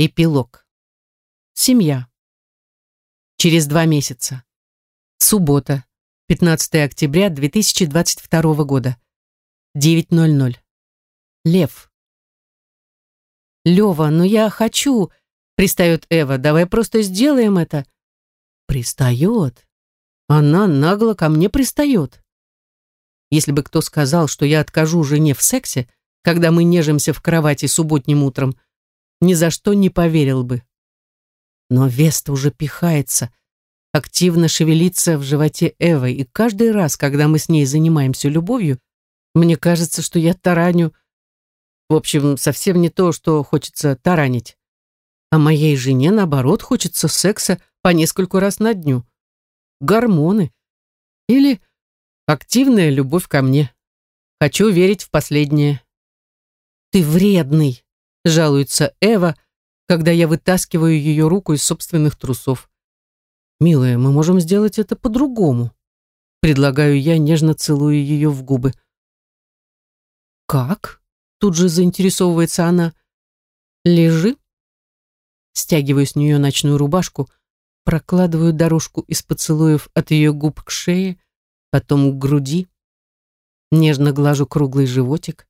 Эпилог. Семья. Через два месяца. Суббота, 15 октября 2022 года. 9.00. Лев. «Лева, ну я хочу!» — пристает Эва. «Давай просто сделаем это!» «Пристает?» Она нагло ко мне пристает. Если бы кто сказал, что я откажу жене в сексе, когда мы нежимся в кровати субботним утром, ни за что не поверил бы. Но Веста уже пихается, активно шевелится в животе Эвы, и каждый раз, когда мы с ней занимаемся любовью, мне кажется, что я тараню. В общем, совсем не то, что хочется таранить. А моей жене, наоборот, хочется секса по нескольку раз на дню. Гормоны. Или активная любовь ко мне. Хочу верить в последнее. «Ты вредный», — жалуется Эва, когда я вытаскиваю ее руку из собственных трусов. «Милая, мы можем сделать это по-другому», — предлагаю я, нежно целую ее в губы. «Как?» — тут же заинтересовывается она. «Лежи». Стягиваю с нее ночную рубашку, прокладываю дорожку из поцелуев от ее губ к шее, потом к груди, нежно глажу круглый животик,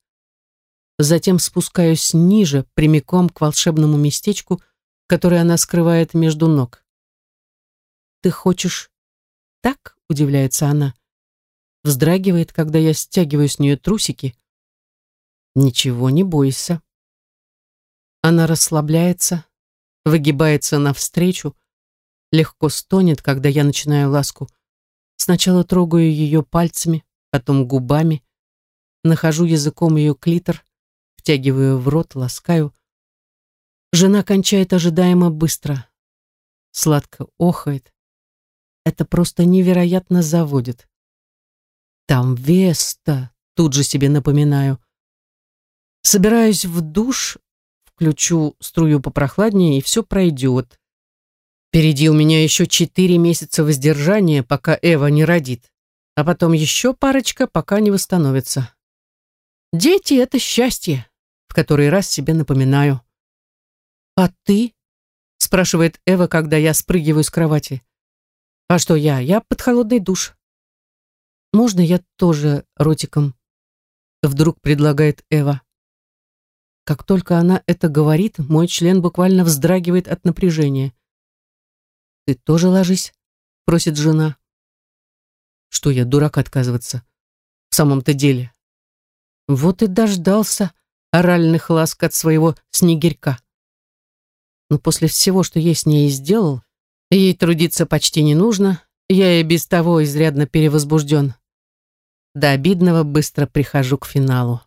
затем спускаюсь ниже, прямиком к волшебному местечку, которое она скрывает между ног. «Ты хочешь так?» — удивляется она. Вздрагивает, когда я стягиваю с нее трусики. «Ничего не бойся». Она расслабляется, выгибается навстречу, легко стонет, когда я начинаю ласку. Сначала трогаю ее пальцами, потом губами, нахожу языком ее клитор, втягиваю в рот, ласкаю. Жена кончает ожидаемо быстро. Сладко охает. Это просто невероятно заводит. Там Веста, тут же себе напоминаю. Собираюсь в душ, включу струю попрохладнее, и все пройдет. Впереди у меня еще четыре месяца воздержания, пока Эва не родит, а потом еще парочка, пока не восстановится. Дети — это счастье в который раз себе напоминаю. «А ты?» — спрашивает Эва, когда я спрыгиваю с кровати. «А что я? Я под холодный душ». «Можно я тоже ротиком?» Вдруг предлагает Эва. Как только она это говорит, мой член буквально вздрагивает от напряжения. «Ты тоже ложись?» — просит жена. Что я, дурак, отказываться? В самом-то деле. Вот и дождался оральных ласк от своего снегирька. Но после всего, что я с ней сделал, ей трудиться почти не нужно, я и без того изрядно перевозбужден. До обидного быстро прихожу к финалу.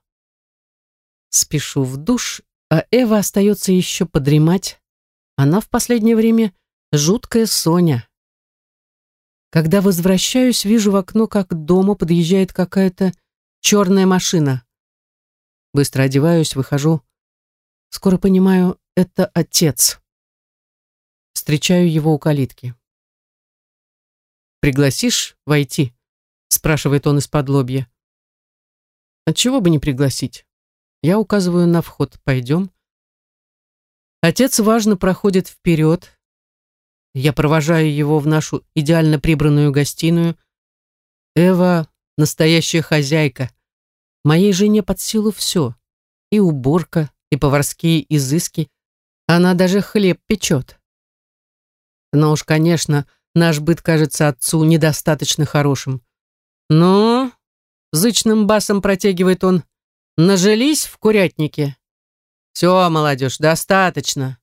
Спешу в душ, а Эва остается еще подремать. Она в последнее время жуткая Соня. Когда возвращаюсь, вижу в окно, как к дому подъезжает какая-то черная машина. Быстро одеваюсь, выхожу. Скоро понимаю, это отец. Встречаю его у калитки. «Пригласишь войти?» спрашивает он из-под лобья. Отчего бы не пригласить? Я указываю на вход. Пойдем. Отец важно проходит вперед. Я провожаю его в нашу идеально прибранную гостиную. Эва — настоящая хозяйка. Моей жене под силу все. И уборка, и поварские изыски. Она даже хлеб печет. Но уж, конечно, наш быт кажется отцу недостаточно хорошим. Но, зычным басом протягивает он, нажились в курятнике. Все, молодежь, достаточно.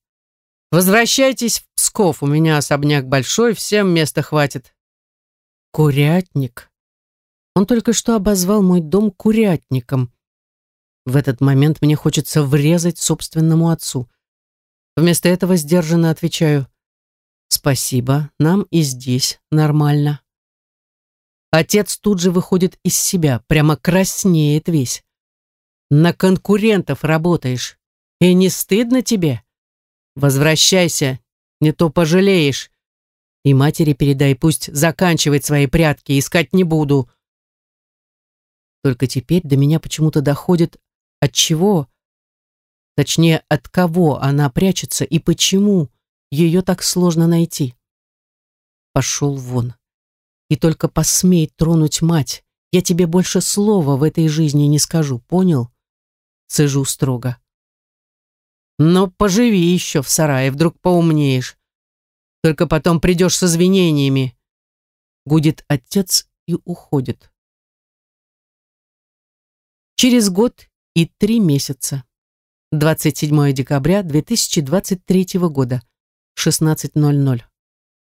Возвращайтесь в Псков, у меня особняк большой, всем места хватит. Курятник. Он только что обозвал мой дом курятником. В этот момент мне хочется врезать собственному отцу. Вместо этого сдержанно отвечаю «Спасибо, нам и здесь нормально». Отец тут же выходит из себя, прямо краснеет весь. «На конкурентов работаешь, и не стыдно тебе? Возвращайся, не то пожалеешь. И матери передай, пусть заканчивает свои прятки, искать не буду». Только теперь до меня почему-то доходит, от чего Точнее, от кого она прячется и почему ее так сложно найти. Пошел вон. И только посмей тронуть мать. Я тебе больше слова в этой жизни не скажу, понял? Сижу строго. Но поживи еще в сарае, вдруг поумнеешь. Только потом придешь с извинениями. Гудит отец и уходит. Через год и три месяца. 27 декабря 2023 года. 16.00.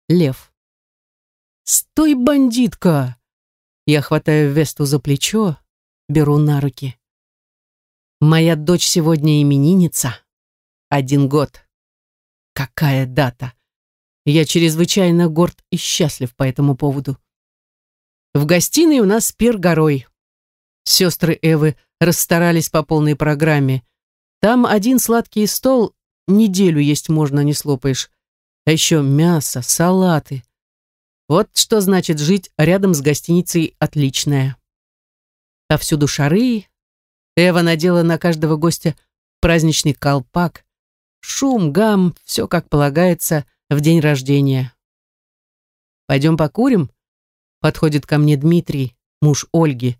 Лев. «Стой, бандитка!» Я хватаю Весту за плечо, беру на руки. «Моя дочь сегодня именинница. Один год. Какая дата!» Я чрезвычайно горд и счастлив по этому поводу. В гостиной у нас пир горой. Сестры Эвы расстарались по полной программе. Там один сладкий стол неделю есть можно, не слопаешь. А еще мясо, салаты. Вот что значит жить рядом с гостиницей отличная. Повсюду шары. Эва надела на каждого гостя праздничный колпак. Шум, гам, все как полагается в день рождения. «Пойдем покурим?» Подходит ко мне Дмитрий, муж Ольги,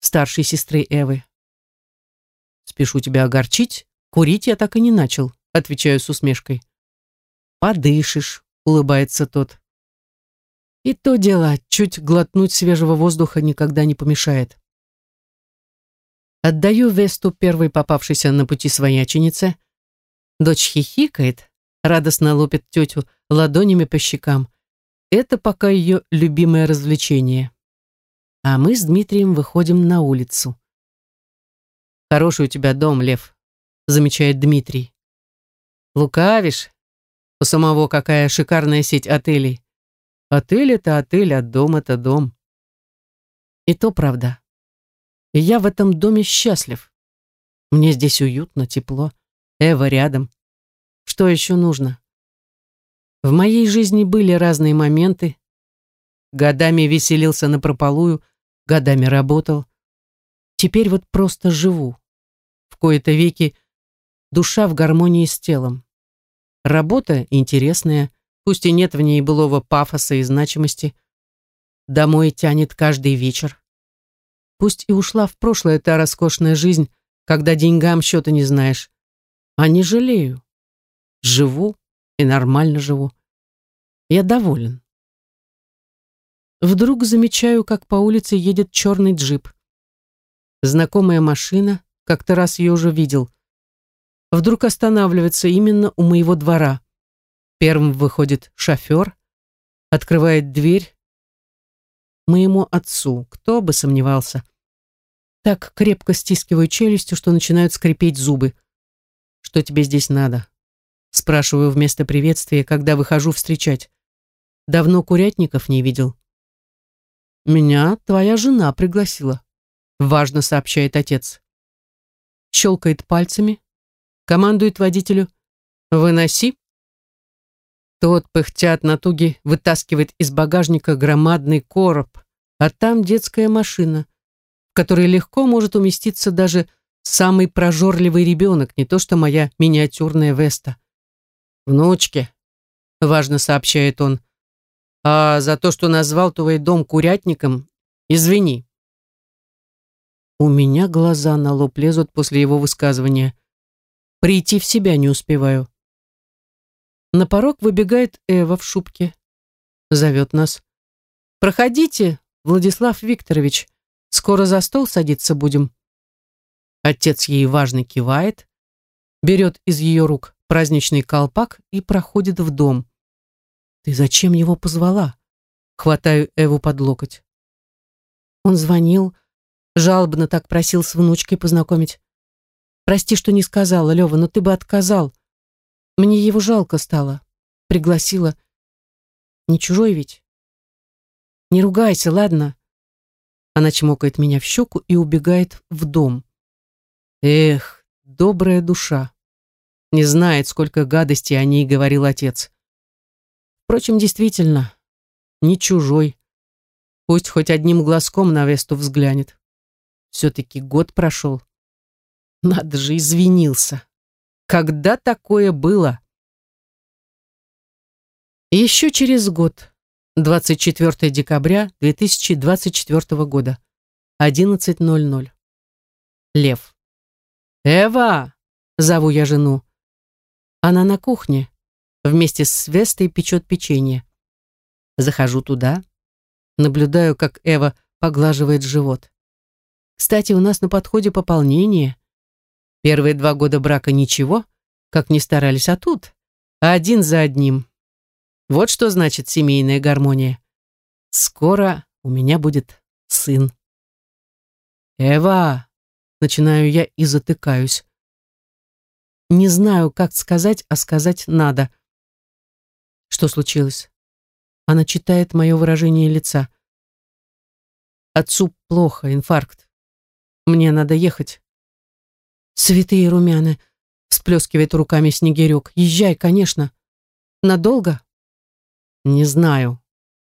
старшей сестры Эвы. «Спешу тебя огорчить, курить я так и не начал», отвечаю с усмешкой. «Подышишь», — улыбается тот. И то дело, чуть глотнуть свежего воздуха никогда не помешает. Отдаю Весту первой попавшейся на пути свояченице. Дочь хихикает, радостно лупит тетю ладонями по щекам. Это пока ее любимое развлечение. А мы с Дмитрием выходим на улицу. «Хороший у тебя дом, Лев», — замечает Дмитрий. «Лукавишь? У самого какая шикарная сеть отелей. Отель — это отель, а дом — это дом. И то правда. И я в этом доме счастлив. Мне здесь уютно, тепло. Эва рядом. Что еще нужно? В моей жизни были разные моменты. Годами веселился на прополую, годами работал. Теперь вот просто живу. В кои-то веки душа в гармонии с телом. Работа интересная, пусть и нет в ней былого пафоса и значимости. Домой тянет каждый вечер. Пусть и ушла в прошлое та роскошная жизнь, когда деньгам счета не знаешь. А не жалею. Живу и нормально живу. Я доволен. Вдруг замечаю, как по улице едет черный джип. Знакомая машина, как-то раз ее уже видел вдруг останавливается именно у моего двора. Первым выходит шофер, открывает дверь. Моему отцу, кто бы сомневался. Так крепко стискиваю челюстью, что начинают скрипеть зубы. «Что тебе здесь надо?» Спрашиваю вместо приветствия, когда выхожу встречать. «Давно курятников не видел». «Меня твоя жена пригласила», — важно сообщает отец. Щелкает пальцами, командует водителю «Выноси». Тот, пыхтя от натуги, вытаскивает из багажника громадный короб, а там детская машина, в которой легко может уместиться даже самый прожорливый ребенок, не то что моя миниатюрная Веста. «Внучке», — важно сообщает он, «а за то, что назвал твой дом курятником, извини». У меня глаза на лоб лезут после его высказывания. Прийти в себя не успеваю. На порог выбегает Эва в шубке. Зовет нас. «Проходите, Владислав Викторович. Скоро за стол садиться будем». Отец ей важно кивает, берет из ее рук праздничный колпак и проходит в дом. «Ты зачем его позвала?» Хватаю Эву под локоть. Он звонил, жалобно так просил с внучкой познакомить. Прости, что не сказала, Лева, но ты бы отказал. Мне его жалко стало. Пригласила. Не чужой ведь? Не ругайся, ладно? Она чмокает меня в щеку и убегает в дом. Эх, добрая душа. Не знает, сколько гадостей о ней говорил отец. Впрочем, действительно, не чужой. Пусть хоть одним глазком на Весту взглянет. Все-таки год прошел. Надо же, извинился. Когда такое было? Еще через год, 24 декабря 2024 года, 11.00. Лев. «Эва!» — зову я жену. Она на кухне, вместе с Вестой печет печенье. Захожу туда, наблюдаю, как Эва поглаживает живот. Кстати, у нас на подходе пополнение. Первые два года брака ничего, как ни старались, а тут один за одним. Вот что значит семейная гармония. Скоро у меня будет сын. «Эва!» — начинаю я и затыкаюсь. Не знаю, как сказать, а сказать надо. Что случилось? Она читает мое выражение лица. Отцу плохо, инфаркт. Мне надо ехать. Святые румяны, всплескивает руками Снегирек. Езжай, конечно. Надолго? Не знаю.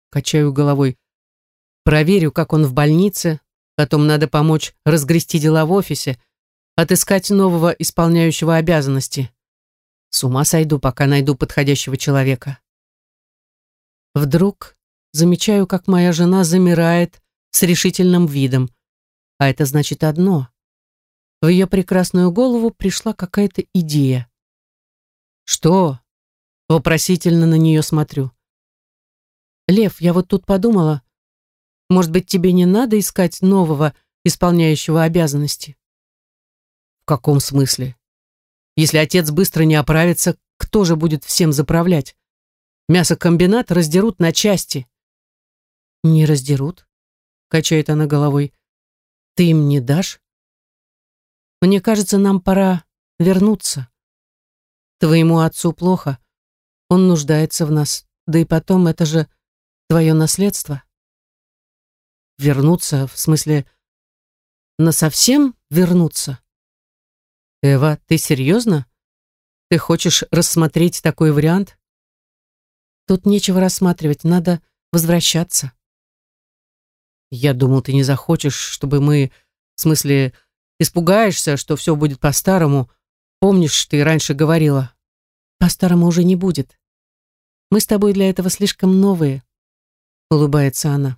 Качаю головой. Проверю, как он в больнице. Потом надо помочь разгрести дела в офисе, отыскать нового исполняющего обязанности. С ума сойду, пока найду подходящего человека. Вдруг замечаю, как моя жена замирает с решительным видом. А это значит одно. В ее прекрасную голову пришла какая-то идея. «Что?» — вопросительно на нее смотрю. «Лев, я вот тут подумала, может быть, тебе не надо искать нового исполняющего обязанности?» «В каком смысле? Если отец быстро не оправится, кто же будет всем заправлять? Мясокомбинат раздерут на части». «Не раздерут», — качает она головой. «Ты им не дашь?» «Мне кажется, нам пора вернуться. Твоему отцу плохо, он нуждается в нас, да и потом это же твое наследство». «Вернуться, в смысле, насовсем вернуться?» «Эва, ты серьезно? Ты хочешь рассмотреть такой вариант?» Тут нечего рассматривать, надо возвращаться. Я думал, ты не захочешь, чтобы мы, в смысле, испугаешься, что все будет по-старому. Помнишь, ты раньше говорила. По-старому уже не будет. Мы с тобой для этого слишком новые, улыбается она.